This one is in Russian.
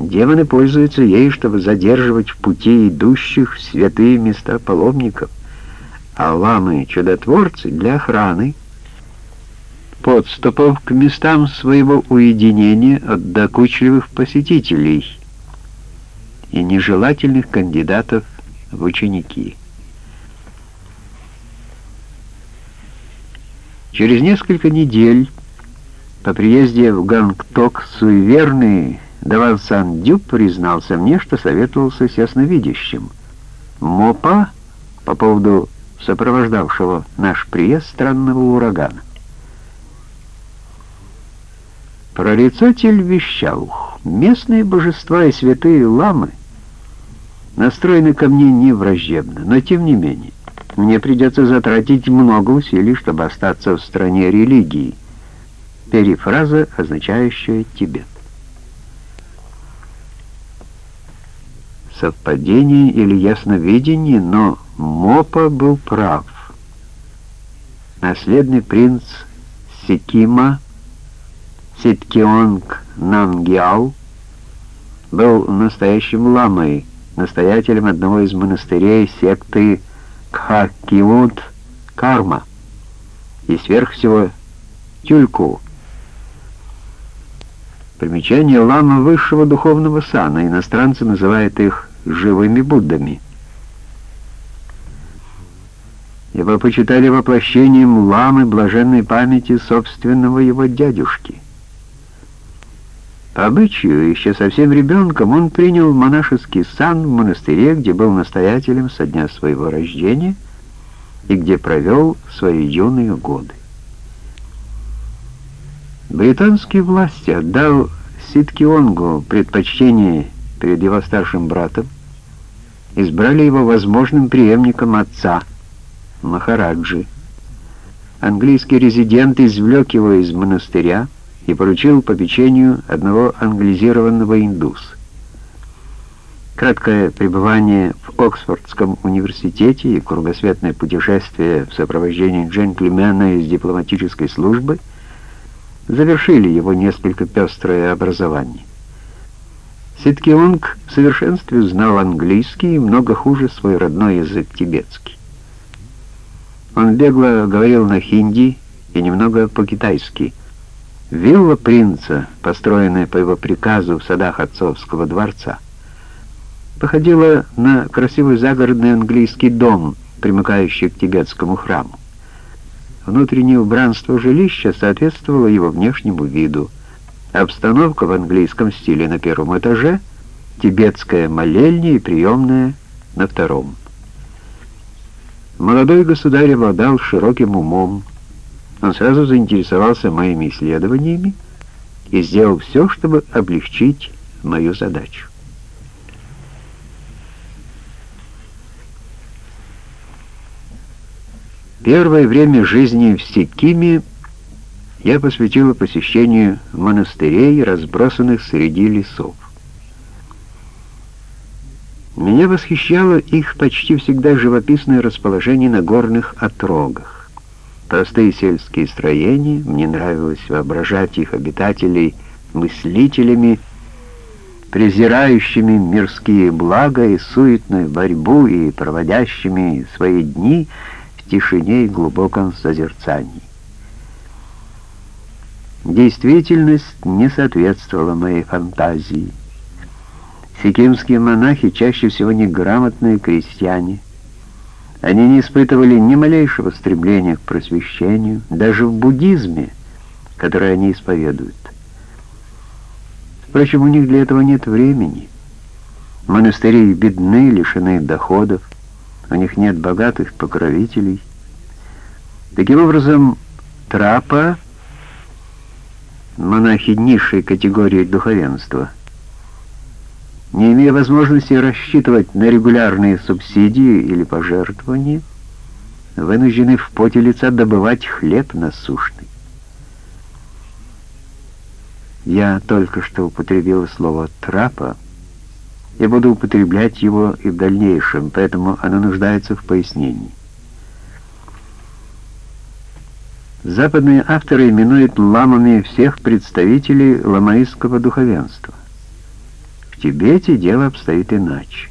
Демоны пользуются ею, чтобы задерживать в пути идущих в святые места паломников, а ламы-чудотворцы для охраны подступов к местам своего уединения от докучливых посетителей и нежелательных кандидатов в ученики. Через несколько недель по приезде в Гангток суеверный Даван Сан Дюб признался мне, что советовался с ясновидящим. Мопа по поводу сопровождавшего наш приезд странного урагана. Прорицатель вещал, местные божества и святые ламы настроены ко мне не враждебно, но тем не менее, мне придется затратить много усилий, чтобы остаться в стране религии. Перефраза, означающая Тибет. Совпадение или ясновидение, но Мопа был прав. Наследный принц Сикима Ситкионг Намгиал был настоящим ламой, настоятелем одного из монастырей секты Кхакиут Карма и сверх всего Тюльку. Примечание лама высшего духовного сана, иностранцы называют их живыми Буддами. Его почитали воплощением ламы блаженной памяти собственного его дядюшки. По обычаю, еще совсем ребенком, он принял монашеский сан в монастыре, где был настоятелем со дня своего рождения и где провел свои юные годы. Британские власти, отдал Ситкионгу предпочтение перед его старшим братом, избрали его возможным преемником отца, Махараджи. Английский резидент извлек его из монастыря, и поручил попечению одного англизированного индуса. Краткое пребывание в Оксфордском университете и кругосветное путешествие в сопровождении джентльмена из дипломатической службы завершили его несколько пестрое образование. Ситкионг в совершенстве знал английский и много хуже свой родной язык тибетский. Он бегло говорил на хинди и немного по-китайски – Вилла принца, построенная по его приказу в садах отцовского дворца, походила на красивый загородный английский дом, примыкающий к тибетскому храму. Внутреннее убранство жилища соответствовало его внешнему виду. Обстановка в английском стиле на первом этаже, тибетская молельня и приемная на втором. Молодой государь обладал широким умом, он сразу заинтересовался моими исследованиями и сделал все, чтобы облегчить мою задачу. Первое время жизни в Сикиме я посвятила посещению монастырей, разбросанных среди лесов. Меня восхищало их почти всегда живописное расположение на горных отрогах. Простые сельские строения, мне нравилось воображать их обитателей мыслителями, презирающими мирские блага и суетную борьбу и проводящими свои дни в тишине и глубоком созерцании. Действительность не соответствовала моей фантазии. Сикимские монахи чаще всего неграмотные крестьяне — они не испытывали ни малейшего стремления к просвещению, даже в буддизме, который они исповедуют. Впрочем, у них для этого нет времени. Монастыри бедны, лишены доходов, у них нет богатых покровителей. Таким образом, трапа, монахи низшей категории духовенства — не имея возможности рассчитывать на регулярные субсидии или пожертвования, вынуждены в поте лица добывать хлеб насущный. Я только что употребил слово «трапа», и буду употреблять его и в дальнейшем, поэтому оно нуждается в пояснении. Западные авторы именуют ламами всех представителей ламаистского духовенства Тибете дело обстоит иначе.